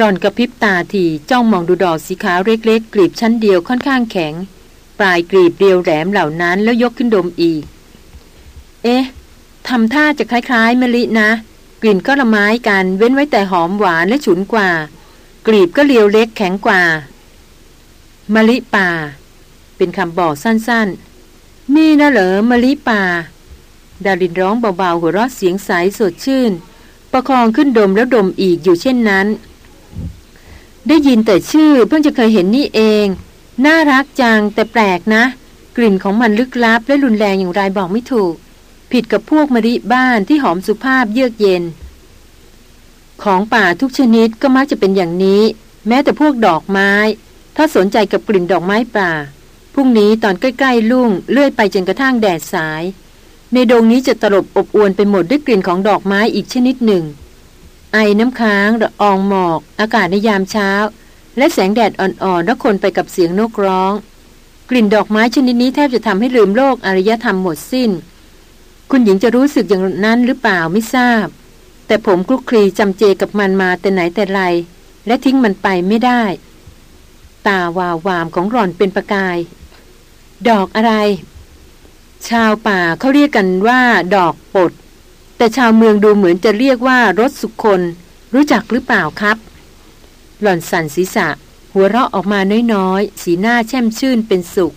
รอนกระพริบตาทีจ้องมองดูดอกสีขาวเล็กๆกลีบชั้นเดียวค่อนข้างแข็ง ปลายกลีบเรียวแหลมเหล่านั้นแล้วยกขึ้นดมอีก เอ๊ะทำท่าจะคล้ายๆมะลินะ กลิ่นก็ละไม้กันเว้นไว้แต่หอมหวานและฉุนกว่า กลีบก็เรียวเล็กแข็งกว่ามะลิป่า เป็นคำบอกสั้นๆ นี่นะเหรอมะลิป่า ดารินร้องเบาๆหัวเราะเสียงใสสดชื่น ประคองขึ้นดมแล้วดมอีกอยู่เช่นนั้น ได้ยินแต่ชื่อเพิ่งจะเคยเห็นนี่เอง น่ารักจังแต่แปลกนะ กลิ่นของมันลึกลับและรุนแรงอย่างไรบอกไม่ถูก ผิดกับพวกมะลิบ้านที่หอมสุภาพเยือกเย็น ของป่าทุกชนิดก็มักจะเป็นอย่างนี้ แม้แต่พวกดอกไม้ ถ้าสนใจกับกลิ่นดอกไม้ป่าพรุ่งนี้ตอนใกล้ๆลุ่งเลื่อยไปจนกระทั่งแดดสาย ในดงนี้จะตลบอบอวนไปหมดด้วยกลิ่นของดอกไม้อีกชนิดหนึ่ง ไอน้ำค้างระอองหมอก อากาศในยามเช้า และแสงแดดอ่อนๆแล้วคนไปกับเสียงนกร้อง กลิ่นดอกไม้ชนิดนี้แทบจะทำให้ลืมโลกอารยธรรมหมดสิ้น คุณหญิงจะรู้สึกอย่างนั้นหรือเปล่าไม่ทราบ แต่ผมคลุกคลีจำเจกับมันมาแต่ไหนแต่ไรและทิ้งมันไปไม่ได้ ตาวาววามของหล่อนเป็นประกาย ดอกอะไร ชาวป่าเขาเรียกกันว่า ดอกปด แต่ชาวเมืองดูเหมือนจะเรียกว่ารถสุคน รู้จักหรือเปล่าครับ หล่อนสั่นศีรษะ หัวเราะออกมาน้อยๆ สีหน้าแช่มชื่นเป็นสุข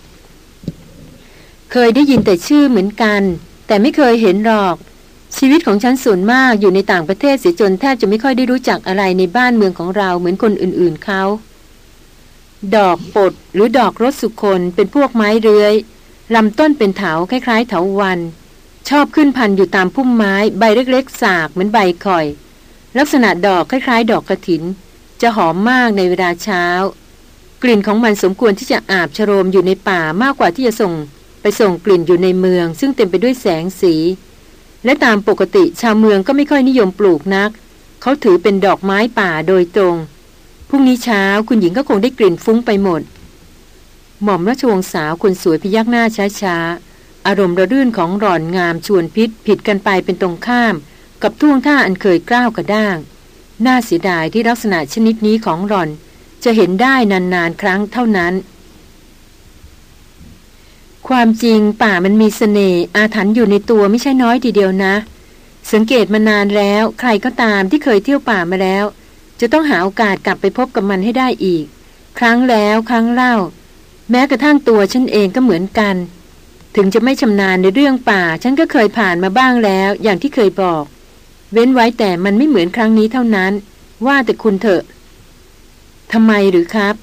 เคยได้ยินแต่ชื่อเหมือนกัน แต่ไม่เคยเห็นหรอก ชีวิตของฉันส่วนมากอยู่ในต่างประเทศเสียจนแทบจะไม่ค่อยได้รู้จักอะไรในบ้านเมืองของเราเหมือนคนอื่นๆเขาดอกปดหรือดอกรสสุคนเป็นพวกไม้เรื้อยลำต้นเป็นเถาคล้ายๆเถาวัน ชอบขึ้นพันอยู่ตามพุ่มไม้ใบเล็กๆ สากเหมือนใบข่อย ลักษณะดอกคล้ายๆ ดอกกระถิน จะหอมมากในเวลาเช้า กลิ่นของมันสมควรที่จะอาบชโรมอยู่ในป่ามากกว่าที่จะส่งไปส่งกลิ่นอยู่ในเมือง ซึ่งเต็มไปด้วยแสงสี และตามปกติชาวเมืองก็ไม่ค่อยนิยมปลูกนัก เขาถือเป็นดอกไม้ป่าโดยตรงพรุ่งนี้เช้าคุณหญิงก็คงได้กลิ่นฟุ้งไปหมด หม่อมราชวงศ์สาวคนสวยพยักหน้าช้าๆ อารมณ์ระรื่นของหล่อนงามชวนพิษผิดกันไปเป็นตรงข้าม กับท่วงท่าอันเคยกล้าวกระด้าง น่าเสียดายที่ลักษณะชนิดนี้ของหล่อน จะเห็นได้นานๆครั้งเท่านั้น ความจริงป่ามันมีสเสน่ห์อาถรรพ์อยู่ในตัวไม่ใช่น้อยทีเดียวนะ สังเกตมานานแล้ว ใครก็ตามที่เคยเที่ยวป่ามาแล้ว จะต้องหาโอกาสกลับไปพบกับมันให้ได้อีก ครั้งแล้วครั้งเล่า แม้กระทั่งตัวฉันเองก็เหมือนกัน ถึงจะไม่ชำนาญในเรื่องป่า ฉันก็เคยผ่านมาบ้างแล้ว อย่างที่เคยบอก เว้นไว้แต่มันไม่เหมือนครั้งนี้เท่านั้น ว่าแต่คุณเถอะทำไมหรือครับ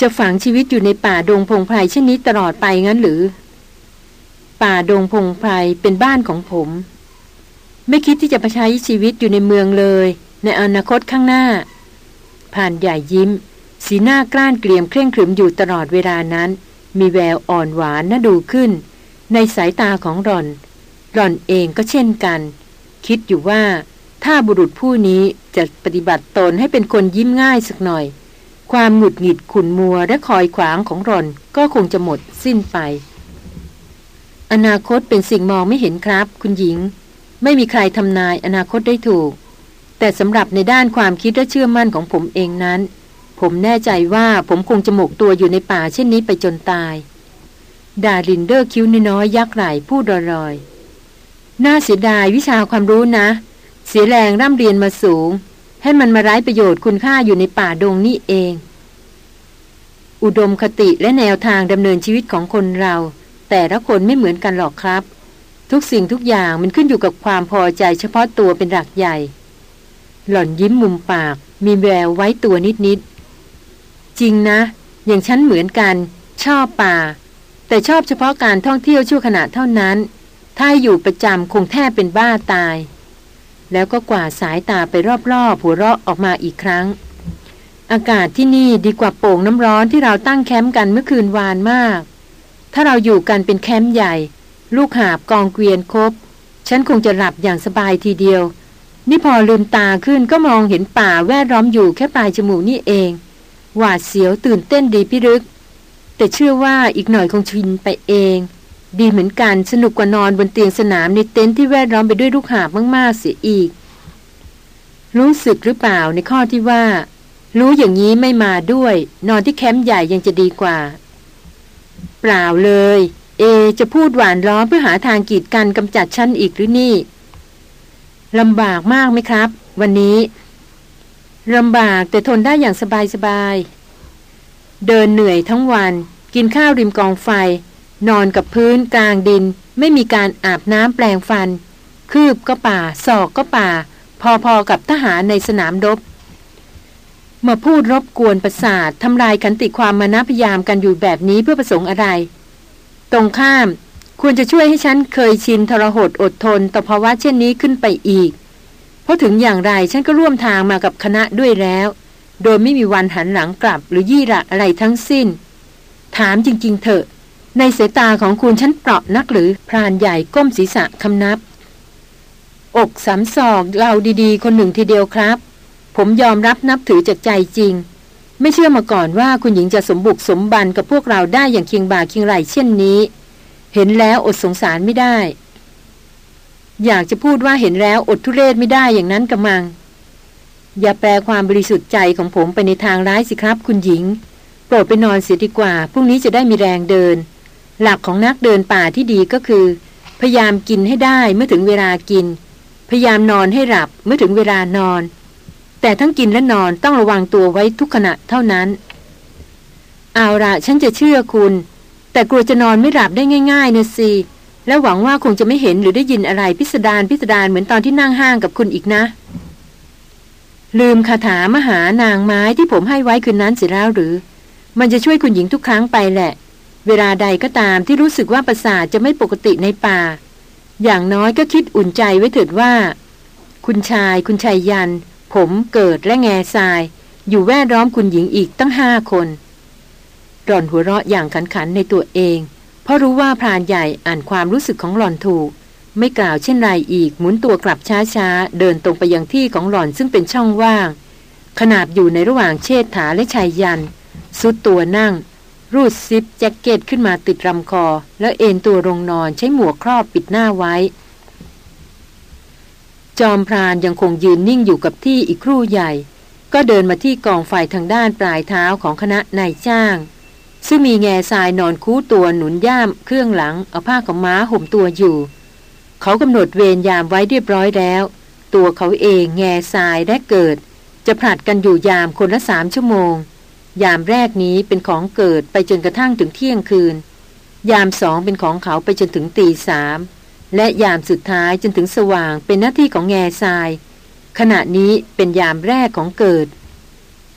จะฝังชีวิตอยู่ในป่าดงพงไพรเช่นนี้ตลอดไปงั้นหรือ ป่าดงพงไพรเป็นบ้านของผม ไม่คิดที่จะไปใช้ชีวิตอยู่ในเมืองเลย ในอนาคตข้างหน้า ผ่านใหญ่ยิ้ม สีหน้ากล้านเกลียมเคร่งขรึมอยู่ตลอดเวลานั้น มีแววอ่อนหวานน่าดูขึ้น ในสายตาของรอนรอนเองก็เช่นกัน คิดอยู่ว่า ถ้าบุรุษผู้นี้จะปฏิบัติตนให้เป็นคนยิ้มง่ายสักหน่อย ความหงุดหงิดขุนมัวและคอยขวางของรอนก็คงจะหมดสิ้นไป อนาคตเป็นสิ่งมองไม่เห็นครับ คุณหญิง ไม่มีใครทำนายอนาคตได้ถูก แต่สำหรับในด้านความคิดและเชื่อมั่นของผมเองนั้น ผมแน่ใจว่าผมคงจะหมกตัวอยู่ในป่าเช่นนี้ไปจนตาย ดารินเดอร์คิ้วน้อยยักไหลพูดรอยๆน่าเสียดายวิชาความรู้นะ เสียแรงร่ำเรียนมาสูง ให้มันมาไร้ประโยชน์คุณค่าอยู่ในป่าดงนี่เอง อุดมคติและแนวทางดำเนินชีวิตของคนเรา แต่ละคนไม่เหมือนกันหรอกครับ ทุกสิ่งทุกอย่างมันขึ้นอยู่กับความพอใจเฉพาะตัวเป็นหลักใหญ่ หล่อนยิ้มมุมปากมีแววไว้ตัวนิดๆ จริงนะ อย่างฉันเหมือนกัน ชอบป่า แต่ชอบเฉพาะการท่องเที่ยวชั่วขณะเท่านั้น ถ้าอยู่ประจำคงแทบเป็นบ้าตาย แล้วก็กวาดสายตาไปรอบๆหัวเราะออกมาอีกครั้ง อากาศที่นี่ดีกว่าโป่งน้ำร้อนที่เราตั้งแคมป์กันเมื่อคืนวานมาก ถ้าเราอยู่กันเป็นแคมป์ใหญ่ ลูกหาบกองเกวียนครบฉันคงจะหลับอย่างสบายทีเดียว นี่พอลืมตาขึ้นก็มองเห็นป่าแวดล้อมอยู่แค่ปลายจมูกนี่เอง หวาดเสียวตื่นเต้นดีพิลึก แต่เชื่อว่าอีกหน่อยคงชินไปเอง ดีเหมือนกันสนุกกว่านอนบนเตียงสนามในเต็นท์ที่แวดล้อมไปด้วยลูกหาบมากๆเสียอีก รู้สึกหรือเปล่าในข้อที่ว่า รู้อย่างนี้ไม่มาด้วย นอนที่แคมป์ใหญ่ยังจะดีกว่า เปล่าเลย เอ จะพูดหวานล้อเพื่อหาทางกีดกันกำจัดฉันอีกหรือนี่ลำบากมากไหมครับ วันนี้ ลำบากแต่ทนได้อย่างสบายๆเดินเหนื่อยทั้งวัน กินข้าวริมกองไฟ นอนกับพื้นกลางดิน ไม่มีการอาบน้ำแปลงฟัน คืบก็ป่า ศอกก็ป่า พอๆกับทหารในสนามรบมาพูดรบกวนประสาททำลายขันติความมานะพยายามกันอยู่แบบนี้เพื่อประสงค์อะไร ตรงข้ามควรจะช่วยให้ฉันเคยชินทรหดอดทนต่อภาวะเช่นนี้ขึ้นไปอีก เพราะถึงอย่างไรฉันก็ร่วมทางมากับคณะด้วยแล้ว โดยไม่มีวันหันหลังกลับหรือยี่ระอะไรทั้งสิ้น ถามจริง ๆ เถอะ ในสายตาของคุณฉันเปราะนักหรือพรานใหญ่ก้มศีรษะคำนับ อกสามศอกเราดีๆ คนหนึ่งทีเดียวครับ ผมยอมรับนับถือจากใจจริง ไม่เชื่อมาก่อนว่าคุณหญิงจะสมบุกสมบันกับพวกเราได้อย่างเคียงบ่าเคียงไหลเช่นนี้ เห็นแล้วอดสงสารไม่ได้ อยากจะพูดว่าเห็นแล้วอดทุเรศไม่ได้อย่างนั้นกระมัง อย่าแปลความบริสุทธิ์ใจของผมไปในทางร้ายสิครับ คุณหญิง โปรดไปนอนเสียดีกว่าพรุ่งนี้จะได้มีแรงเดิน หลักของนักเดินป่าที่ดีก็คือ พยายามกินให้ได้เมื่อถึงเวลากิน พยายามนอนให้หลับเมื่อถึงเวลานอน แต่ทั้งกินและนอนต้องระวังตัวไว้ทุกขณะเท่านั้น เอาละฉันจะเชื่อคุณ แต่กลัวจะนอนไม่หลับได้ง่ายๆนะสิ และหวังว่าคงจะไม่เห็นหรือได้ยินอะไรพิสดารพิสดารเหมือนตอนที่นั่งห้างกับคุณอีกนะ ลืมคาถามหานางไม้ที่ผมให้ไว้คืนนั้นเสียแล้วหรือ มันจะช่วยคุณหญิงทุกครั้งไปแหละ เวลาใดก็ตามที่รู้สึกว่าประสาทจะไม่ปกติในป่า อย่างน้อยก็คิดอุ่นใจไว้เถิดว่า คุณชาย คุณชายยัน ผมเกิดและแง่ทราย อยู่แวดล้อมคุณหญิงอีกตั้งห้าคน หล่อนหัวเราะอย่างขันขันในตัวเอง เพราะรู้ว่าพรานใหญ่อ่านความรู้สึกของหล่อนถูก ไม่กล่าวเช่นไรอีกหมุนตัวกลับช้าๆ เดินตรงไปยังที่ของหล่อนซึ่งเป็นช่องว่าง ขนาบอยู่ในระหว่างเชษฐาและชายยัน สุดตัวนั่ง รูดซิปแจ็คเก็ตขึ้นมาติดลำคอ แล้วเอนตัวลงนอนใช้หมวกครอบปิดหน้าไว้ จอมพรานยังคงยืนนิ่งอยู่กับที่อีกครู่ใหญ่ ก็เดินมาที่กองไฟทางด้านปลายเท้าของคณะนายจ้าง ซึ่งมีแง่ทรายนอนคู่ตัวหนุนย่ามเครื่องหลังเอาผ้าของม้าห่มตัวอยู่ เขากำหนดเวรยามไว้เรียบร้อยแล้ว ตัวเขาเองแง่ทรายและเกิด จะผลัดกันอยู่ยามคนละสามชั่วโมง ยามแรกนี้เป็นของเกิดไปจนกระทั่งถึงเที่ยงคืน ยามสองเป็นของเขาไปจนถึงตีสามและยามสุดท้ายจนถึงสว่างเป็นหน้าที่ของแง่ทราย ขณะนี้เป็นยามแรกของเกิด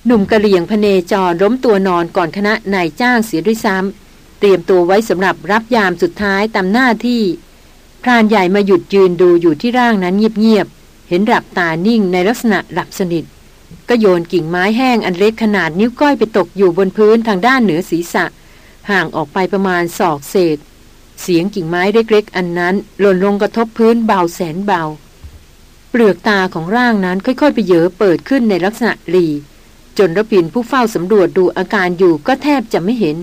หนุ่มกะเหลี่ยงพเนจรล้มตัวนอนก่อนคณะนายจ้างเสียด้วยซ้ำเตรียมตัวไว้สำหรับรับยามสุดท้ายตามหน้าที่พรานใหญ่มาหยุดยืนดูอยู่ที่ร่างนั้นเงียบๆเห็นหลับตานิ่งในลักษณะหลับสนิทก็โยนกิ่งไม้แห้งอันเล็กขนาดนิ้วก้อยไปตกอยู่บนพื้นทางด้านเหนือศีรษะ ห่างออกไปประมาณศอกเศษ เสียงกิ่งไม้เล็กๆอันนั้น หล่นลงกระทบพื้นเบาแสนเบา เปลือกตาของร่างนั้นค่อยๆไปเยอเปิดขึ้นในลักษณะหลี จนระพินผู้เฝ้าสำรวจดูอาการอยู่ก็แทบจะไม่เห็น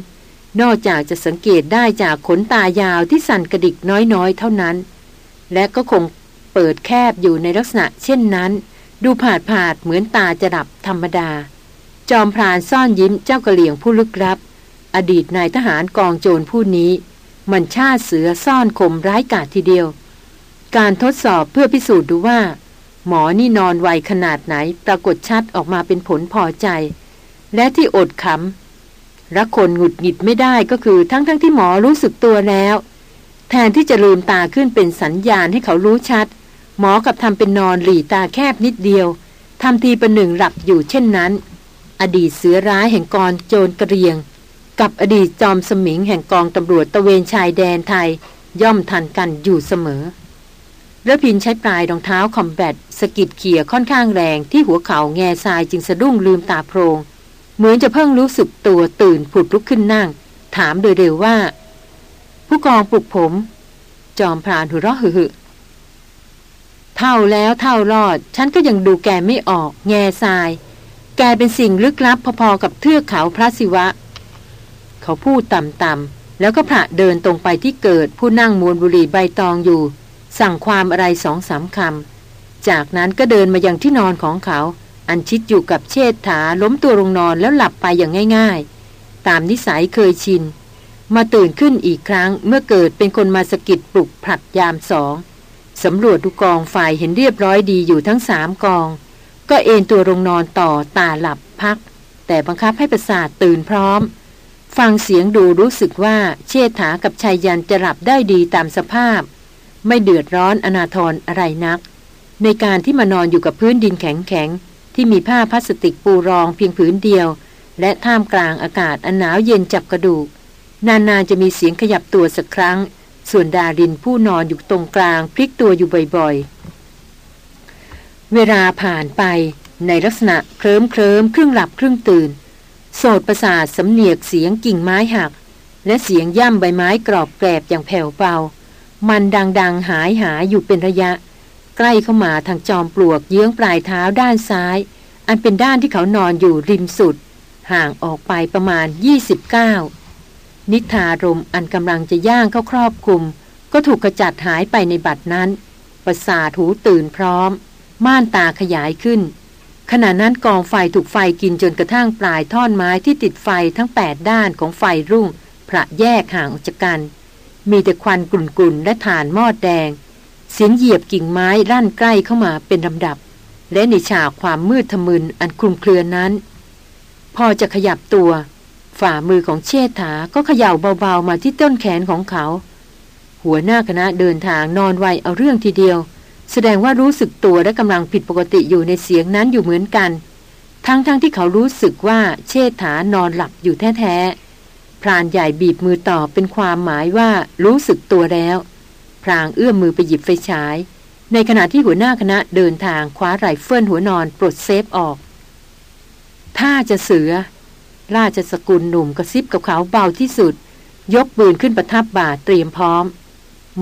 นอกจากจะสังเกตได้จากขนตายาวที่สั่นกระดิกน้อยๆ เท่านั้น และก็คงเปิดแคบอยู่ในลักษณะเช่นนั้น ดูผาดผาดเหมือนตาจะดับธรรมดา จอมพรานซ่อนยิ้มเจ้ากระเหลี่ยงผู้ลึกลับ อดีตนายทหารกองโจรผู้นี้ มันชาเสือซ่อนคมร้ายกาจทีเดียว การทดสอบเพื่อพิสูจน์ดูว่า หมอนี่นอนไวขนาดไหน ปรากฏชัดออกมาเป็นผลพอใจ และที่อดขำรักคนหงุดหงิดไม่ได้ก็คือทั้งๆทที่หมอรู้สึกตัวแล้ว แทนที่จะลืมตาขึ้นเป็นสัญญาณให้เขารู้ชัด หมอกับทำเป็นนอนหลีตาแคบนิดเดียวทำทีเประหนึ่งหลับอยู่เช่นนั้น อดีตเสือร้ายแห่งกองโจรกระเรียง กับอดีตจอมสมิงแห่งกองตำรวจตะเวนชายแดนไทย ย่อมทันกันอยู่เสมอ ระพินใช้ปลายรองเท้าคอมแบทสกิดเขี่ยค่อนข้างแรงที่หัวเข่าแง่ทรายจึงสะดุ้งลืมตาโพรง เหมือนจะเพิ่งรู้สึกตัวตื่นผุดลุกขึ้นนั่ง ถามโดยเร็วว่า ผู้กองปลุกผม จอมพรานหัวเราะหึ่เท่าแล้วเท่ารอด ฉันก็ยังดูแกไม่ออก แง่ทราย แกเป็นสิ่งลึกลับพอๆกับเทือกเขาพระศิวะ เขาพูดต่ำๆแล้วก็พระเดินตรงไปที่เกิดผู้นั่งมวนบุรีใบตองอยู่ สั่งความอะไรสองสามคำ จากนั้นก็เดินมายังที่นอนของเขา อันชิดอยู่กับเชษฐาล้มตัวลงนอนแล้วหลับไปอย่างง่าย ๆ ตามนิสัยเคยชิน มาตื่นขึ้นอีกครั้งเมื่อเกิดเป็นคนมาสกิดปลุกผลัดยามสองสำรวจดูกองไฟเห็นเรียบร้อยดีอยู่ทั้งสามกอง ก็เอนตัวลงนอนต่อตาหลับพัก แต่บังคับให้ประสาทตื่นพร้อม ฟังเสียงดูรู้สึกว่าเชษฐากับชายยันจะหลับได้ดีตามสภาพ ไม่เดือดร้อนอนาทรอะไรนัก ในการที่มานอนอยู่กับพื้นดินแข็งๆ ที่มีผ้าพลาสติกปูรองเพียงผืนเดียว และท่ามกลางอากาศอันหนาวเย็นจับกระดูก นานๆจะมีเสียงขยับตัวสักครั้ง ส่วนดารินผู้นอนอยู่ตรงกลาง พลิกตัวอยู่บ่อยๆ เวลาผ่านไปในลักษณะเคลิ้มเคลิ้มครึ่งหลับครึ่งตื่น โสดประสาทสำเนียกเสียงกิ่งไม้หัก และเสียงย่ำใบไม้กรอบแกรบอย่างแผ่วเบา มันดังๆหายหายอยู่เป็นระยะ ใกล้เข้ามาทางจอมปลวกเยื้องปลายเท้าด้านซ้าย อันเป็นด้านที่เขานอนอยู่ริมสุด ห่างออกไปประมาณ 29 นิทารมอันกำลังจะย่างเข้าครอบคลุม ก็ถูกกระจัดหายไปในบัดนั้น ประสาทหูตื่นพร้อม ม่านตาขยายขึ้น ขณะนั้นกองไฟถูกไฟกินจนกระทั่งปลายท่อนไม้ที่ติดไฟทั้งแปดด้านของไฟรุ่งพระแยกห่างออกจากกัน มีแต่ควันกลุ่นๆและฐานมอดแดง เสียงเหยียบกิ่งไม้รั่นใกล้เข้ามาเป็นลำดับ และในฉากความมืดทะมึนอันคลุมเครือนั้น พอจะขยับตัว ฝ่ามือของเชษฐาก็เขย่าเบาๆมาที่ต้นแขนของเขา หัวหน้าคณะเดินทางนอนไวเอาเรื่องทีเดียว แสดงว่ารู้สึกตัวและกำลังผิดปกติอยู่ในเสียงนั้นอยู่เหมือนกัน ทั้งๆที่เขารู้สึกว่าเชษฐานอนหลับอยู่แท้ๆ พรานใหญ่บีบมือตอบเป็นความหมายว่ารู้สึกตัวแล้ว พลางเอื้อมมือไปหยิบไฟฉาย ในขณะที่หัวหน้าคณะเดินทางคว้าไรเฟิลหัวนอนปลด safe ออก ถ้าจะเสือ ราชสกุลหนุ่มกระซิบกับเขาเบาที่สุด ยกปืนขึ้นประทับบาเตรียมพร้อม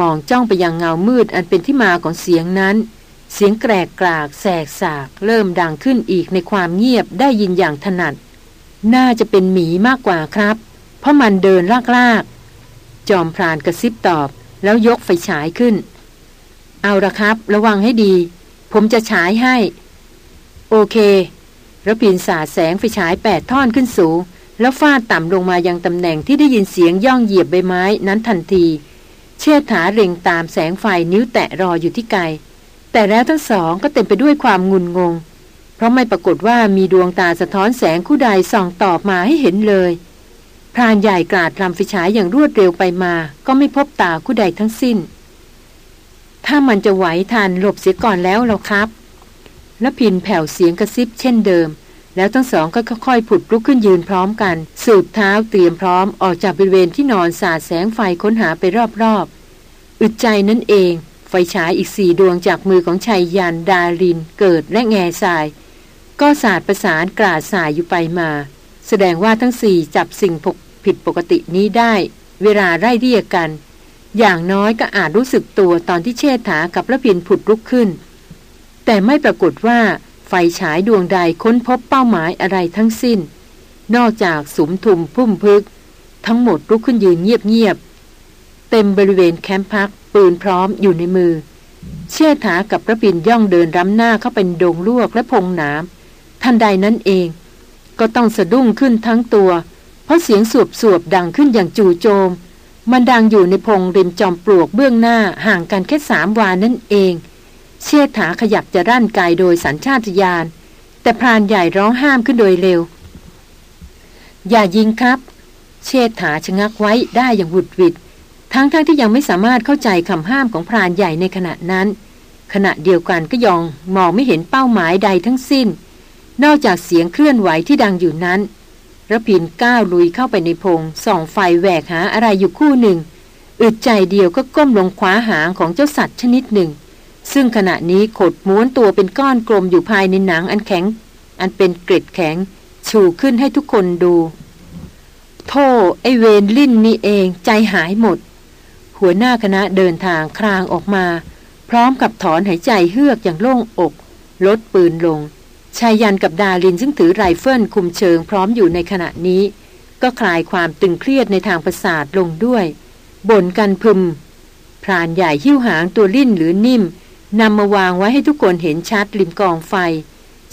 มองจ้องไปยังเงามืดอันเป็นที่มาของเสียงนั้น เสียงแกรกกรากแสกสาก เริ่มดังขึ้นอีกในความเงียบได้ยินอย่างถนัด น่าจะเป็นหมีมากกว่าครับ ราะมันเดินลากๆ จอมพรานกระซิบตอบ แล้วยกไฟฉายขึ้น เอาละครับ ระวังให้ดี ผมจะฉายให้ โอเคระพินสาแสงไฟฉายแปดท่อนขึ้นสูง แล้วฟาดต่ำลงมายังตำแหน่งที่ได้ยินเสียงย่องเหยียบใบไม้นั้นทันที เชิดถาเร่งตามแสงไฟนิ้วแตะรออยู่ที่ไกล แต่แล้วทั้งสองก็เต็มไปด้วยความงุนงง เพราะไม่ปรากฏว่ามีดวงตาสะท้อนแสงคู่ใดส่องตอบมาให้เห็นเลย พรานใหญ่กราดลำไฟฉายอย่างรวดเร็วไปมา ก็ไม่พบตาคู่ใดทั้งสิ้น ถ้ามันจะไหวทันหลบเสียก่อนแล้วเราครับและพินแผ่วเสียงกระซิบเช่นเดิม แล้วทั้งสองก็ค่อยๆผุดลุกขึ้นยืนพร้อมกันสูบเท้าเตรียมพร้อมออกจากบริเวณที่นอนสาดแสงไฟค้นหาไปรอบๆอึดใจนั่นเอง ไฟฉายอีกสี่ดวงจากมือของชายยันดาริน เกิดและแง่ทราย ก็สาดประสานกราดสายอยู่ไปมา แสดงว่าทั้งสี่จับสิ่งผิ ผิดปกตินี้ได้ เวลาไล่เรียกกัน อย่างน้อยก็อาจรู้สึกตัวตอนที่เชษฐากับระพินผุดลุกขึ้น แต่ไม่ปรากฏว่าไฟฉายดวงใดค้นพบเป้าหมายอะไรทั้งสิ้น นอกจากสุมทุมพุ่มพึก ทั้งหมดลุกขึ้นยืนเงียบๆเต็มบริเวณแคมป์พักปืนพร้อมอยู่ในมือ เชี่ยถากับระปินย่องเดินรำหน้าเข้าเป็นดงลวกและพงหนามทันใดนั้นเอง ก็ต้องสะดุ้งขึ้นทั้งตัว เพราะเสียงสวบสวบดังขึ้นอย่างจู่โจม มันดังอยู่ในพงริมจอมปลวกเบื้องหน้าห่างกันแค่สามวานั่นเอง เชี่ยถาขยับจะรั่นกายโดยสัญชาตญาณแต่พรานใหญ่ร้องห้ามขึ้นโดยเร็ว อย่ายิงครับ เชษฐาชะงักไว้ได้อย่างหุดหวิด ทั้งๆทที่ยังไม่สามารถเข้าใจคำห้ามของพรานใหญ่ในขณะนั้น ขณะเดียวกันก็ยองมองไม่เห็นเป้าหมายใดทั้งสิ้น นอกจากเสียงเคลื่อนไหวที่ดังอยู่นั้น ระพินก้าวลุยเข้าไปในพงส่องไฟแหวกหาอะไรอยู่คู่หนึ่ง อึดใจเดียวก็ก้มลงคว้าหางของเจ้าสัตว์ชนิดหนึ่ง ซึ่งขณะนี้ขดม้วนตัวเป็นก้อนกลมอยู่ภายในหนังอันแข็ง อันเป็นเกร็ดแข็ง ชูขึ้นให้ทุกคนดู โธ่ไอเวนลิ่นนี่เองใจหายหมด หัวหน้าคณะเดินทางคลางออกมา พร้อมกับถอนหายใจเฮือกอย่างโล่งอก ลดปืนลง ชายยันกับดาลินซึ่งถือไรเฟิลคุมเชิงพร้อมอยู่ในขณะนี้ ก็คลายความตึงเครียดในทางประสาทลงด้วยบ่นกันพึม พรานใหญ่หิ้วหางตัวลิ่นหรือนิ่มนำมาวางไว้ให้ทุกคนเห็นชัดริมกองไฟ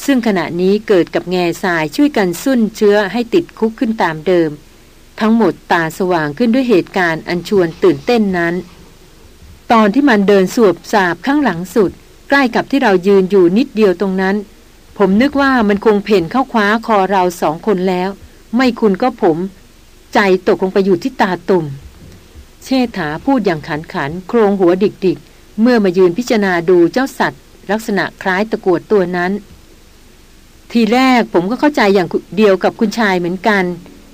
ซึ่งขณะนี้เกิดกับแง่ทรายช่วยกันสุ่นเชื้อให้ติดคุกขึ้นตามเดิม ทั้งหมดตาสว่างขึ้นด้วยเหตุการณ์อันชวนตื่นเต้นนั้น ตอนที่มันเดินสวบสาบข้างหลังสุด ใกล้กับที่เรายืนอยู่นิดเดียวตรงนั้น ผมนึกว่ามันคงเพ่นเข้าคว้าคอเราสองคนแล้ว ไม่คุณก็ผม ใจตกลงไปอยู่ที่ตาตุ่ม เชษฐาพูดอย่างขันขัน โครงหัวดิกดิกเมื่อมายืนพิจารณาดูเจ้าสัตว์ ลักษณะคล้ายตะกวดตัวนั้น ทีแรกผมก็เข้าใจอย่างเดียวกับคุณชายเหมือนกัน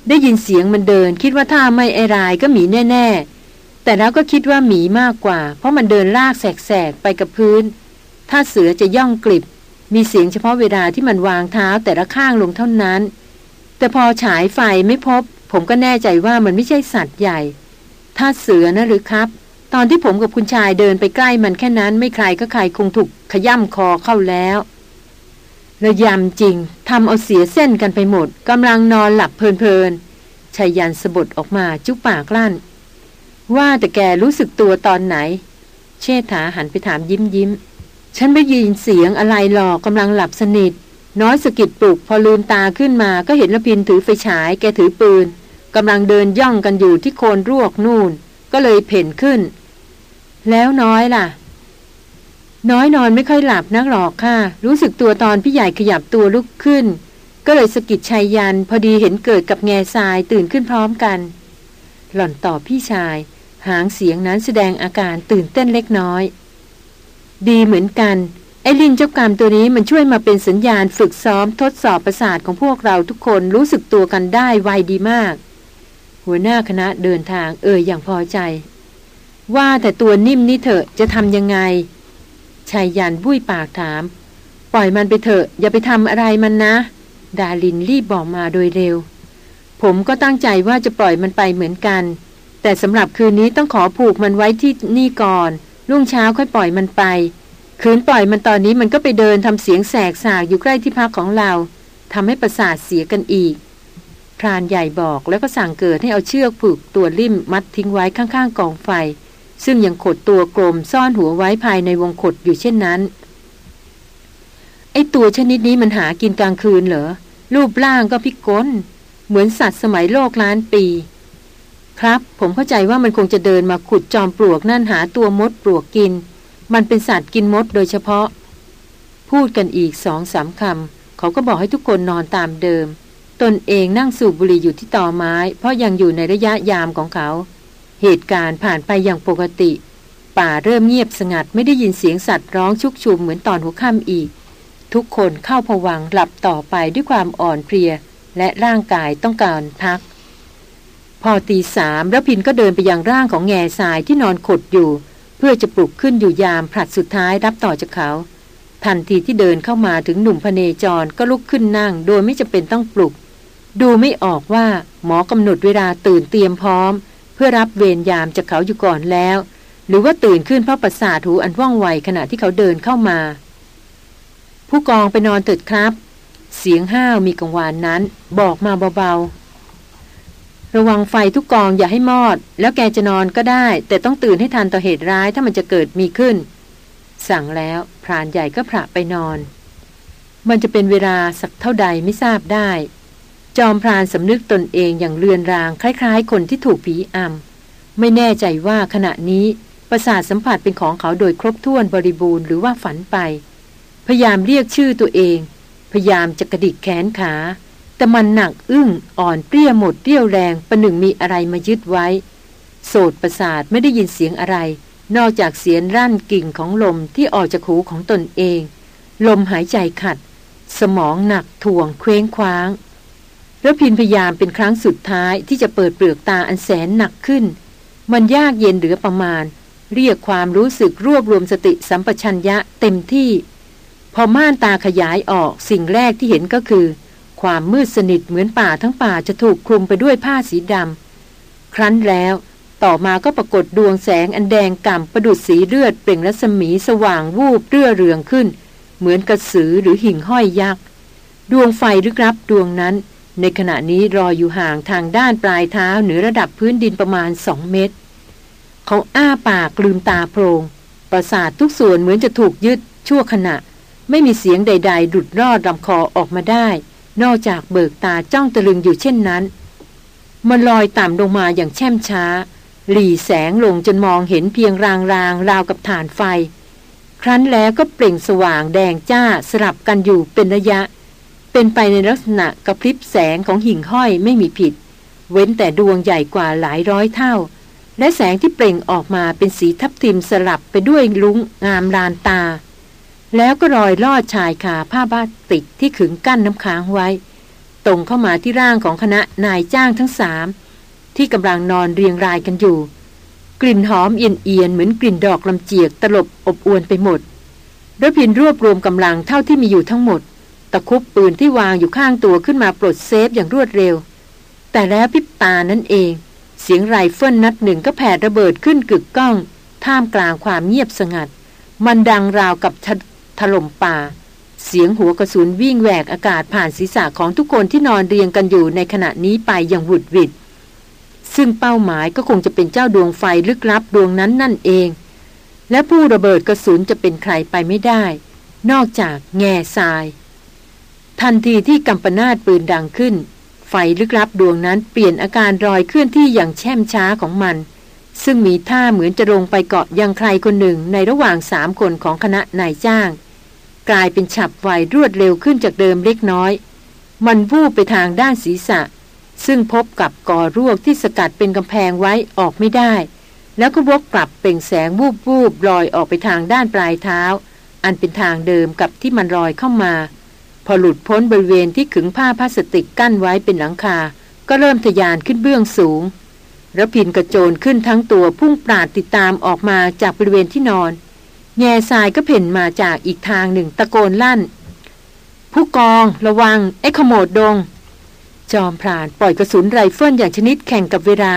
ได้ยินเสียงมันเดิน คิดว่าถ้าไม่ไอรายก็หมีแน่ ๆ แต่แล้วก็คิดว่าหมีมากกว่า เพราะมันเดินลากแสกๆไปกับพื้น ถ้าเสือจะย่องกลิบ มีเสียงเฉพาะเวลาที่มันวางเท้าแต่ละข้างลงเท่านั้น แต่พอฉายไฟไม่พบ ผมก็แน่ใจว่ามันไม่ใช่สัตว์ใหญ่ ถ้าเสือนะหรือครับ ตอนที่ผมกับคุณชายเดินไปใกล้มันแค่นั้นไม่ใครก็ใครคงถูกขย่ำคอเข้าแล้วระยำจริงทำเอาเสียเส้นกันไปหมดกำลังนอนหลับเพลินๆชายันสะบดออกมาจุกปากลั่น ว่าแต่แกรู้สึกตัวตอนไหน เชษฐาหันไปถามยิ้มยิ้ม ฉันไม่ยินเสียงอะไรหรอกกำลังหลับสนิท น้อยสกิดปลุกพอลืมตาขึ้นมาก็เห็นละพินถือไฟฉายแกถือปืนกำลังเดินย่องกันอยู่ที่โคนรวกนู่น ก็เลยเพ่นขึ้น แล้วน้อยล่ะ น้อยนอนไม่ค่อยหลับนักหรอกค่ะ รู้สึกตัวตอนพี่ใหญ่ขยับตัวลุกขึ้น ก็เลยสกิดชายยัน พอดีเห็นเกิดกับแง่ทรายตื่นขึ้นพร้อมกัน หล่อนตอบพี่ชาย หางเสียงนั้นแสดงอาการตื่นเต้นเล็กน้อย ดีเหมือนกัน ไอ้ลิงเจ้ากรรมตัวนี้มันช่วยมาเป็นสัญญาณฝึกซ้อมทดสอบประสาทของพวกเราทุกคนรู้สึกตัวกันได้ไวดีมาก หัวหน้าคณะเดินทางเอ่ยอย่างพอใจ ว่าแต่ตัวนิ่มนี่เถอะจะทำยังไงชายยันบุ้ยปากถาม ปล่อยมันไปเถอะ อย่าไปทำอะไรมันนะ ดาลินรีบบอกมาโดยเร็ว ผมก็ตั้งใจว่าจะปล่อยมันไปเหมือนกัน แต่สำหรับคืนนี้ต้องขอผูกมันไว้ที่นี่ก่อน รุ่งเช้าค่อยปล่อยมันไป คืนปล่อยมันตอนนี้มันก็ไปเดินทำเสียงแสกสากอยู่ใกล้ที่พักของเราทำให้ประสาทเสียกันอีก พรานใหญ่บอกแล้วก็สั่งเกิดให้เอาเชือกผูกตัวลิ่มมัดทิ้งไว้ข้างๆกองไฟ ซึ่งยังขดตัวกลมซ่อนหัวไว้ภายในวงขดอยู่เช่นนั้น ไอตัวชนิดนี้มันหากินกลางคืนเหรอรูปร่างก็พิกลเหมือนสัตว์สมัยโลกล้านปี ครับ ผมเข้าใจว่ามันคงจะเดินมาขุดจอมปลวกนั่นหาตัวมดปลวกกิน มันเป็นสัตว์กินมดโดยเฉพาะ พูดกันอีกสองสามคำเขาก็บอกให้ทุกคนนอนตามเดิม ตนเองนั่งสูบบุหรี่อยู่ที่ตอไม้ เพราะยังอยู่ในระยะยามของเขา เหตุการณ์ผ่านไปอย่างปกติ ป่าเริ่มเงียบสงัดไม่ได้ยินเสียงสัตว์ร้องชุกชุมเหมือนตอนหัวค่ำอีก ทุกคนเข้าผวังหลับต่อไปด้วยความอ่อนเพลีย และร่างกายต้องการพัก พอตีสามระพินก็เดินไปยังร่างของแง่ทรายที่นอนขดอยู่ เพื่อจะปลุกขึ้นอยู่ยามผลัดสุดท้ายรับต่อจากเขา ทันทีที่เดินเข้ามาถึงหนุ่มพเนจรก็ลุกขึ้นนั่ง โดยไม่จำเป็นต้องปลุก ดูไม่ออกว่าหมอกำหนดเวลาตื่นเตรียมพร้อม เพื่อรับเวรยามจากเขาอยู่ก่อนแล้ว หรือว่าตื่นขึ้นเพราะประสาทหูอันว่องไวขณะที่เขาเดินเข้ามา ผู้กองไปนอนตึดครับ เสียงห้าวมีกังวานนั้น บอกมาเบาๆ ระวังไฟทุกกองอย่าให้มอด แล้วแกจะนอนก็ได้ แต่ต้องตื่นให้ทันต่อเหตุร้ายถ้ามันจะเกิดมีขึ้น สั่งแล้วพรานใหญ่ก็พระไปนอน มันจะเป็นเวลาสักเท่าใดไม่ทราบได้ จอมพรานสำนึกตนเองอย่างเลือนราง คล้ายๆ คนที่ถูกผีอำไม่แน่ใจว่าขณะนี้ประสาทสัมผัสเป็นของเขาโดยครบถ้วนบริบูรณ์หรือว่าฝันไป พยายามเรียกชื่อตัวเอง พยายามจะกระดิกแขนขา แต่มันหนักอึ้งอ่อนเปรี้ยหมดเรี่ยวแรงประหนึ่งมีอะไรมายึดไว้ โสดประสาทไม่ได้ยินเสียงอะไร นอกจากเสียงรั่นกิ่งของลมที่ออกจากหูของตนเอง ลมหายใจขัด สมองหนักถ่วงเคว้งคว้างระพินพยายามเป็นครั้งสุดท้ายที่จะเปิดเปลือกตาอันแสนหนักขึ้น มันยากเย็นเหลือประมาณ เรียกความรู้สึกรวบรวมสติสัมปชัญญะเต็มที่ พอม่านตาขยายออกสิ่งแรกที่เห็นก็คือ ความมืดสนิทเหมือนป่าทั้งป่าจะถูกคลุมไปด้วยผ้าสีดำครั้นแล้วต่อมาก็ปรากฏดวงแสงอันแดงก่ำประดุดสีเลือดเปล่งรัศมีสว่างวูบเรื่อเรืองขึ้น เหมือนกระสือหรือหิ่งห้อยยักษ์ดวงไฟลึกลับดวงนั้น ในขณะนี้รออยู่ห่างทางด้านปลายเท้าเหนือระดับพื้นดินประมาณสองเมตร เขาอ้าปากลืมตาโพรง ประสาททุกส่วนเหมือนจะถูกยึดชั่วขณะ ไม่มีเสียงใดๆดุดรอดลำคอออกมาได้ นอกจากเบิกตาจ้องตะลึงอยู่เช่นนั้น มันลอยต่ำลงมาอย่างแช่มช้า หลีแสงลงจนมองเห็นเพียงรางๆราวกับฐานไฟ ครั้นแล้วก็เปล่งสว่างแดงจ้าสลับกันอยู่เป็นระยะ เป็นไปในลักษณะกระพริบแสงของหิ่งห้อยไม่มีผิด เว้นแต่ดวงใหญ่กว่าหลายร้อยเท่า และแสงที่เปล่งออกมาเป็นสีทับทิมสลับไปด้วยลุ้งงามลานตา แล้วก็รอยลอดชายคาผ้าบาติกที่ขึงกั้นน้ำค้างไว้ ตรงเข้ามาที่ร่างของคณะนายจ้างทั้งสามที่กำลังนอนเรียงรายกันอยู่ กลิ่นหอมเอียนๆเหมือนกลิ่นดอกลำเจียกตลบอบอวนไปหมดรพินรวบรวมกำลังเท่าที่มีอยู่ทั้งหมด ตะคุบปืนที่วางอยู่ข้างตัวขึ้นมาปลด safe อย่างรวดเร็ว แต่แล้วพริบตานั่นเอง เสียงไรเฟิลนัดหนึ่งก็แผดระเบิดขึ้นกึกก้อง ท่ามกลางความเงียบสงัด มันดังราวกับ ถล่มป่า เสียงหัวกระสุนวิ่งแหวกอากาศผ่านศีรษะของทุกคนที่นอนเรียงกันอยู่ในขณะนี้ไปอย่างหวุดหวิด ซึ่งเป้าหมายก็คงจะเป็นเจ้าดวงไฟลึกลับดวงนั้นนั่นเอง และผู้ระเบิดกระสุนจะเป็นใครไปไม่ได้ นอกจากแง่ทราย ทันทีที่กำปนาตปืนดังขึ้น ไฟลึกลับดวงนั้นเปลี่ยนอาการรอยเคลื่อนที่อย่างแช่มช้าของมันซึ่งมีท่าเหมือนจะลงไปเกาะยังใครคนหนึ่งในระหว่างสามคนของคณะนายจ้าง กลายเป็นฉับไวรวดเร็วขึ้นจากเดิมเล็กน้อย มันวูบไปทางด้านศีรษะ ซึ่งพบกับกอรวกที่สกัดเป็นกำแพงไว้ออกไม่ได้ แล้วก็วกกลับเปล่งแสงวูบวูบลอยออกไปทางด้านปลายเท้า อันเป็นทางเดิมกับที่มันลอยเข้ามา พอหลุดพ้นบริเวณที่ขึงผ้าพลาสติกกั้นไว้เป็นหลังคา ก็เริ่มทยานขึ้นเบื้องสูงระพินกระโจนขึ้นทั้งตัวพุ่งปราดติดตามออกมาจากบริเวณที่นอน แง่ทรายก็เพ่นมาจากอีกทางหนึ่งตะโกนลั่น ผู้กองระวังไอ้ขโมดดง จอมพรานปล่อยกระสุนไรเฟิลอย่างชนิดแข่งกับเวลา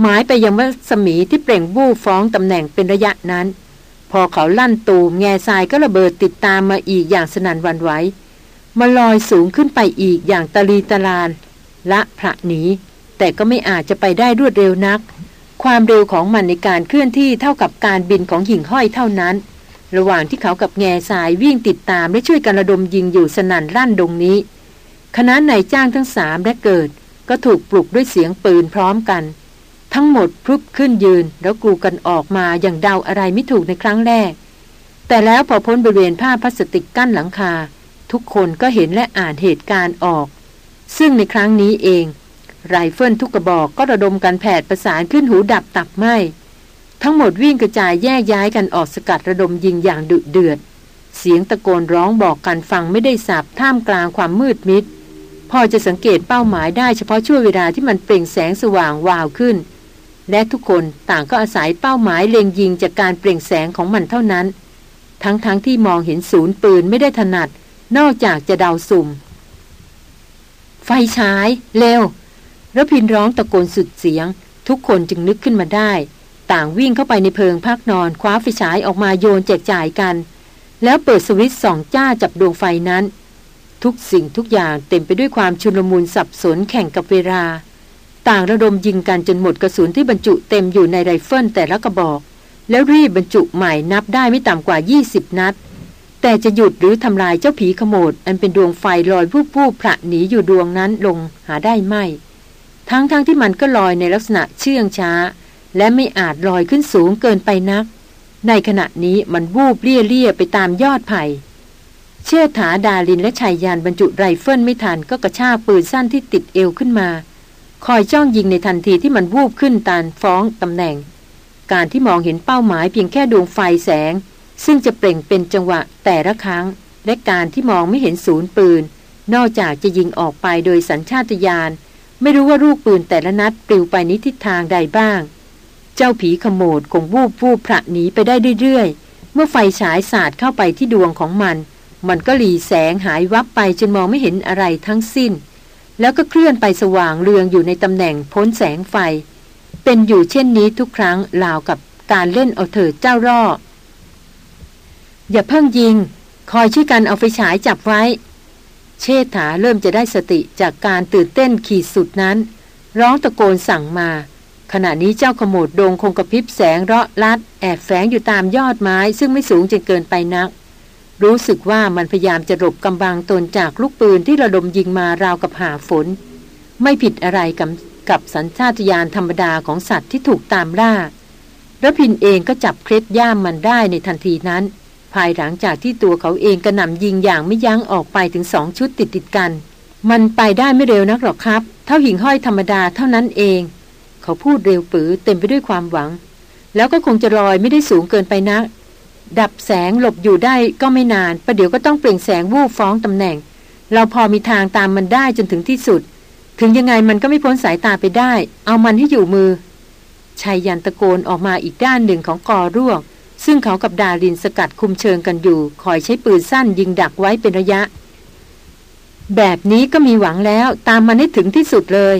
หมายไปยังรัศมีที่เปล่งวู้บฟ้องตำแหน่งเป็นระยะนั้น พอเขาลั่นตูมแง่ทรายก็ระเบิดติดตามมาอีกอย่างสนั่นหวั่นไหวมันลอยสูงขึ้นไปอีกอย่างตะลีตะลาน ละผละหนีแต่ก็ไม่อาจจะไปได้รวดเร็วนัก ความเร็วของมันในการเคลื่อนที่เท่ากับการบินของหิ่งห้อยเท่านั้น ระหว่างที่เขากับแงซายวิ่งติดตามและช่วยกันระดมยิงอยู่สนั่นลั่นดงนี้ คณะนายจ้างทั้งสามและเกิด ก็ถูกปลุกด้วยเสียงปืนพร้อมกัน ทั้งหมดพลุบขึ้นยืนแล้วกรูกันออกมาอย่างเดาอะไรไม่ถูกในครั้งแรก แต่แล้วพอพ้นบริเวณผ้าพลาสติกกั้นหลังคา ทุกคนก็เห็นและอ่านเหตุการณ์ออก ซึ่งในครั้งนี้เองไรเฟิลทุกกระบอกก็ระดมกันแผดประสานขึ้นหูดับตับไหม้ ทั้งหมดวิ่งกระจายแยกย้ายกันออกสกัดระดมยิงอย่างดุเดือด เสียงตะโกนร้องบอกกันฟังไม่ได้สับท่ามกลางความมืดมิด พอจะสังเกตเป้าหมายได้เฉพาะช่วงเวลาที่มันเปล่งแสงสว่างวาวขึ้น และทุกคนต่างก็อาศัยเป้าหมายเล็งยิงจากการเปล่งแสงของมันเท่านั้น ทั้งๆทที่มองเห็นศูนย์ปืนไม่ได้ถนัด นอกจากจะเดาสุ่ม ไฟฉาย เร็วรพินทร์ร้องตะโกนสุดเสียง ทุกคนจึงนึกขึ้นมาได้ ต่างวิ่งเข้าไปในเพิงพักนอนคว้าไฟฉายออกมาโยนแจกจ่ายกัน แล้วเปิดสวิตช์ส่องจ้าจับดวงไฟนั้น ทุกสิ่งทุกอย่างเต็มไปด้วยความชุลมุนสับสนแข่งกับเวลา ต่างระดมยิงกันจนหมดกระสุนที่บรรจุเต็มอยู่ในไรเฟิลแต่ละกระบอก แล้วรีบบรรจุใหม่นับได้ไม่ต่ำกว่า 20 นัด แต่จะหยุดหรือทำลายเจ้าผีขโมดอันเป็นดวงไฟลอยผู้ผู้ผละหนีอยู่ดวงนั้นลงหาได้ไม่ ทั้งๆที่มันก็ลอยในลักษณะเชื่องช้า และไม่อาจลอยขึ้นสูงเกินไปนัก ในขณะนี้มันวูบเรี่ยเรี่ยไปตามยอดไผ่เชษฐาดารินและไชยยันต์บรรจุไรเฟิลไม่ทันก็กระชากปืนสั้นที่ติดเอวขึ้นมา คอยจ้องยิงในทันทีที่มันวูบขึ้นตานฟ้องตำแหน่ง การที่มองเห็นเป้าหมายเพียงแค่ดวงไฟแสง ซึ่งจะเปล่งเป็นจังหวะแต่ละครั้ง และการที่มองไม่เห็นศูนย์ปืน นอกจากจะยิงออกไปโดยสัญชาตญาณไม่รู้ว่าลูกปืนแต่ละนัดปลิวไปนิทิศทางใดบ้าง เจ้าผีขโมดคงวูบวูบพระหนีไปได้เรื่อยๆ เมื่อไฟฉายสาดเข้าไปที่ดวงของมัน มันก็หลีแสงหายวับไปจนมองไม่เห็นอะไรทั้งสิ้น แล้วก็เคลื่อนไปสว่างเรืองอยู่ในตำแหน่งพ้นแสงไฟ เป็นอยู่เช่นนี้ทุกครั้งราวกับการเล่นเอาเถิดเจ้ารออย่าเพิ่งยิง คอยช่วยกันเอาไฟฉายจับไว้ เชษฐาเริ่มจะได้สติจากการตื่นเต้นขีดสุดนั้น ร้องตะโกนสั่งมา ขณะนี้เจ้าขโมดดงคงกระพริบแสงเราะลัด แอบแฝงอยู่ตามยอดไม้ซึ่งไม่สูงจนเกินไปนัก รู้สึกว่ามันพยายามจะหลบกำบังตนจากลูกปืนที่ระดมยิงมาราวกับหาฝน ไม่ผิดอะไรกับกับสัญชาตญาณธรรมดาของสัตว์ที่ถูกตามล่าระพินเองก็จับเคล็ดย่ามมันได้ในทันทีนั้น ภายหลังจากที่ตัวเขาเองกระหน่ำยิงอย่างไม่ยั้งออกไปถึงสองชุดติดติดกัน มันไปได้ไม่เร็วนักหรอกครับ เท่าหิ่งห้อยธรรมดาเท่านั้นเอง เขาพูดเร็วปือเต็มไปด้วยความหวัง แล้วก็คงจะลอยไม่ได้สูงเกินไปนัก ดับแสงหลบอยู่ได้ก็ไม่นานประเดี๋ยวก็ต้องเปล่งแสงวูบฟ้องตำแหน่ง เราพอมีทางตามมันได้จนถึงที่สุด ถึงยังไงมันก็ไม่พ้นสายตาไปได้ เอามันให้อยู่มือชายยันตะโกนออกมาอีกด้านหนึ่งของกอร่วง ซึ่งเขากับดารินสกัดคุมเชิงกันอยู่ คอยใช้ปืนสั้นยิงดักไว้เป็นระยะ แบบนี้ก็มีหวังแล้วตามมันให้ถึงที่สุดเลย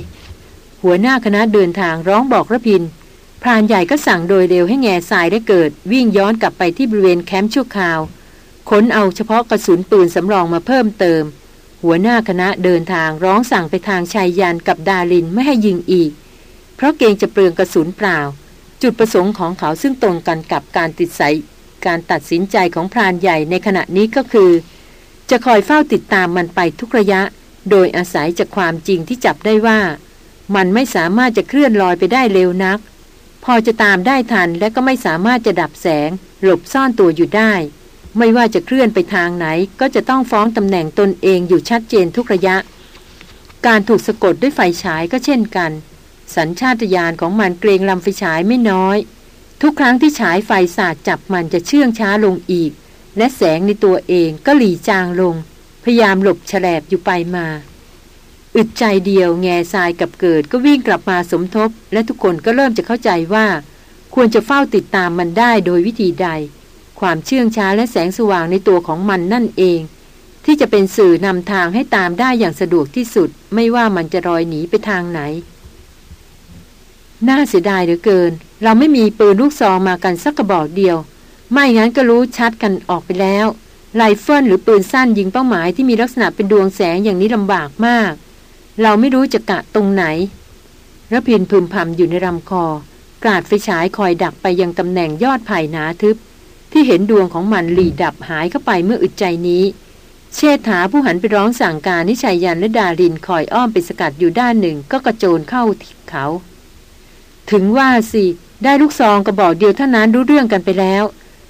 หัวหน้าคณะเดินทางร้องบอกระพินพรานใหญ่ก็สั่งโดยเร็วให้แง่ทรายได้เกิด วิ่งย้อนกลับไปที่บริเวณแคมป์ชั่วคราว ค้นเอาเฉพาะกระสุนปืนสำรองมาเพิ่มเติม หัวหน้าคณะเดินทางร้องสั่งไปทางชายยันกับดารินไม่ให้ยิงอีก เพราะเกรงจะเปลืองกระสุนเปล่า จุดประสงค์ของเขาซึ่งตรงกันกับการติดสายการตัดสินใจของพรานใหญ่ในขณะนี้ก็คือ จะคอยเฝ้าติดตามมันไปทุกระยะ โดยอาศัยจากความจริงที่จับได้ว่า มันไม่สามารถจะเคลื่อนลอยไปได้เร็วนัก พอจะตามได้ทันและก็ไม่สามารถจะดับแสง หลบซ่อนตัวอยู่ได้ ไม่ว่าจะเคลื่อนไปทางไหน ก็จะต้องฟ้องตำแหน่งตนเองอยู่ชัดเจนทุกระยะ การถูกสะกดด้วยไฟฉายก็เช่นกัน สัญชาตญาณของมันเกรงลำไฟฉายไม่น้อย ทุกครั้งที่ฉายไฟสาดจับมันจะเชื่องช้าลงอีก และแสงในตัวเองก็หลีจางลง พยายามหลบฉลบอยู่ไปมา อึดใจเดียวแง่ทรายกับเกิดก็วิ่งกลับมาสมทบ และทุกคนก็เริ่มจะเข้าใจว่า ควรจะเฝ้าติดตามมันได้โดยวิธีใด ความเชื่องช้าและแสงสว่างในตัวของมันนั่นเอง ที่จะเป็นสื่อนำทางให้ตามได้อย่างสะดวกที่สุด ไม่ว่ามันจะรอยหนีไปทางไหน น่าเสียดายเหลือเกิน เราไม่มีปืนลูกซองมากันสักกระบอกเดียว ไม่งั้นก็รู้ชัดกันออกไปแล้วไรเฟิลหรือปืนสั้นยิงเป้าหมายที่มีลักษณะเป็นดวงแสงอย่างนี้ลำบากมาก เราไม่รู้จะกะตรงไหนระพินพึมพำอยู่ในลำคอ กราดไฟฉายคอยดักไปยังตำแหน่งยอดไผ่หนาทึบ ที่เห็นดวงของมันหลีดับหายเข้าไปเมื่ออึดใจนี้ เชษฐาผู้หันไปร้องสั่งการนิชัยยันและดารินคอยอ้อมไปสกัดอยู่ด้านหนึ่งก็กระโจนเข้าเขา ถึงว่าสิได้ลูกซองกระบอกเดียวเท่านั้นรู้เรื่องกันไปแล้ว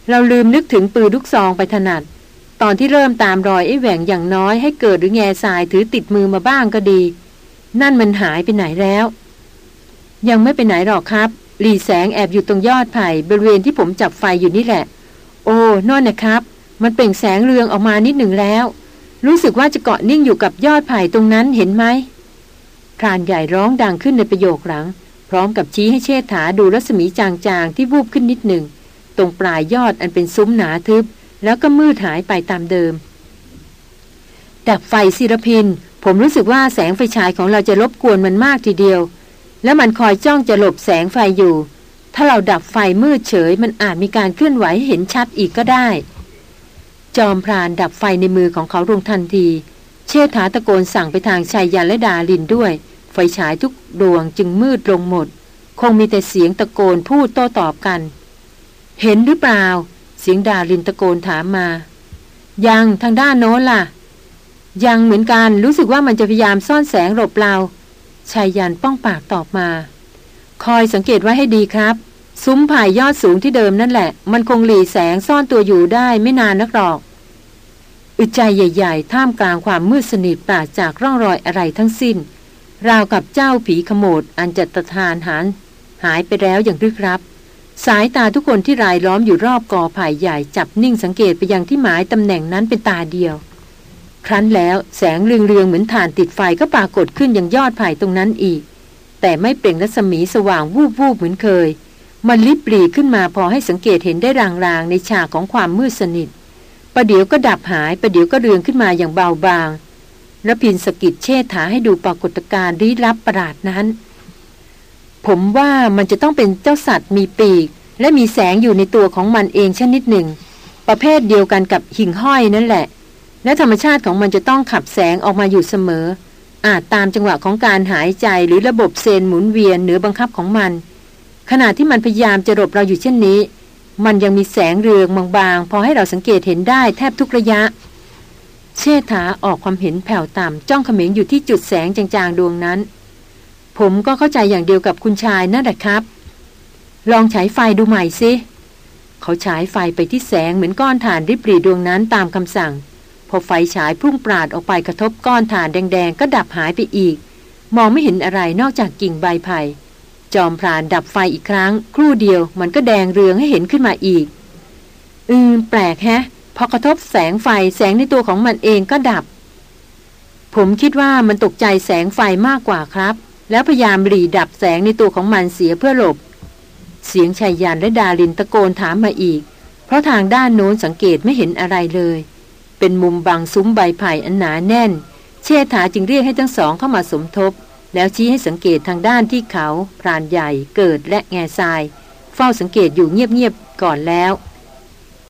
เราลืมนึกถึงปืนลูกซองไปถนัด ตอนที่เริ่มตามรอยไอ้แหว่งอย่างน้อยให้เกิดหรือแง่ทรายถือติดมือมาบ้างก็ดี นั่นมันหายไปไหนแล้ว ยังไม่ไปไหนหรอกครับหลีแสงแอบอยู่ตรงยอดไผ่บริเวณที่ผมจับไฟอยู่นี่แหละ โอ้นอนนะครับ มันเปล่งแสงเรืองออกมานิดหนึ่งแล้ว รู้สึกว่าจะเกาะนิ่งอยู่กับยอดไผ่ตรงนั้นเห็นไหมพรานใหญ่ร้องดังขึ้นในประโยคหลัง พร้อมกับชี้ให้เชษฐาดูรัศมีจางๆที่วูบขึ้นนิดหนึ่ง ตรงปลายยอดอันเป็นซุ้มหนาทึบ แล้วก็มืดหายไปตามเดิม ดับไฟศิรพิน ผมรู้สึกว่าแสงไฟฉายของเราจะรบกวนมันมากทีเดียว แล้วมันคอยจ้องจะหลบแสงไฟอยู่ ถ้าเราดับไฟมืดเฉย มันอาจมีการเคลื่อนไหวเห็นชัดอีกก็ได้ จอมพรานดับไฟในมือของเขาลงทันที เชษฐาตะโกนสั่งไปทางชายยันและดาลินด้วย ไฟฉายทุกดวงจึงมืดลงหมด คงมีแต่เสียงตะโกนพูดโต้ตอบกัน เห็นหรือเปล่า เสียงดาลินตะโกนถามมา ยังทางด้านโน้นล่ะ ยังเหมือนกันรู้สึกว่ามันจะพยายามซ่อนแสงหลบเราชายยันป้องปากตอบมา คอยสังเกตไว้ให้ดีครับ ซุ้มผ่ายอดสูงที่เดิมนั่นแหละ มันคงหลีแสงซ่อนตัวอยู่ได้ไม่นานนักหรอก อึดใจใหญ่ ๆ ท่ามกลางความมืดสนิทปราศจากร่องรอยอะไรทั้งสิ้น ราวกับเจ้าผีขโมดอันจัตทานหานหายไปแล้วอย่างรึกรับ สายตาทุกคนที่รายล้อมอยู่รอบกอไผ่ใหญ่จับนิ่งสังเกตไปยังที่หมายตำแหน่งนั้นเป็นตาเดียว ครั้นแล้วแสงเรืองๆเหมือนฐานติดไฟก็ปรากฏขึ้นยังยอดไผ่ตรงนั้นอีก แต่ไม่เปล่งรัศมีสว่างวูบวูบเหมือนเคย มันลิบหลีขึ้นมาพอให้สังเกตเห็นได้รางๆ ในฉากของความมืดสนิทประเดี๋ยวก็ดับหายประเดี๋ยวก็เรืองขึ้นมาอย่างเบาบางแล้วพินสกิดเชษฐาให้ดูปรากฏการณ์ลี้ลับประหลาดนั้น ผมว่ามันจะต้องเป็นเจ้าสัตว์มีปีก และมีแสงอยู่ในตัวของมันเองชนิดหนึ่ง ประเภทเดียวกันกับหิ่งห้อยนั่นแหละ และธรรมชาติของมันจะต้องขับแสงออกมาอยู่เสมอ อาจตามจังหวะของการหายใจหรือระบบเซนหมุนเวียนเหนือบังคับของมัน ขณะที่มันพยายามจะหลบเราอยู่เช่นนี้ มันยังมีแสงเรืองบางๆพอให้เราสังเกตเห็นได้แทบทุกระยะ เชษฐาออกความเห็นแผ่วต่ำจ้องเขม็งอยู่ที่จุดแสงจางๆดวงนั้น ผมก็เข้าใจอย่างเดียวกับคุณชายนั่นแหละครับ ลองฉายไฟดูใหม่สิเขาฉายไฟไปที่แสงเหมือนก้อนถ่านริบหรี่ดวงนั้นตามคำสั่ง พอไฟฉายพุ่งปราดออกไปกระทบก้อนถ่านแดง ๆ ก็ดับหายไปอีก มองไม่เห็นอะไรนอกจากกิ่งใบไผ่จอมพรานดับไฟอีกครั้ง ครู่เดียวมันก็แดงเรืองให้เห็นขึ้นมาอีก อืม แปลกแฮะ พอกระทบแสงไฟแสงในตัวของมันเองก็ดับ ผมคิดว่ามันตกใจแสงไฟมากกว่าครับ แล้วพยายามหลีดับแสงในตัวของมันเสียเพื่อหลบ เสียงชายยานและดาลินตะโกนถามมาอีก เพราะทางด้านโน้นสังเกตไม่เห็นอะไรเลย เป็นมุมบังซุ้มใบไผ่อันหนาแน่น เชษฐาจึงเรียกให้ทั้งสองเข้ามาสมทบ แล้วชี้ให้สังเกตทางด้านที่เขาพรานใหญ่เกิดและแง่ทราย เฝ้าสังเกตอยู่เงียบๆก่อนแล้ว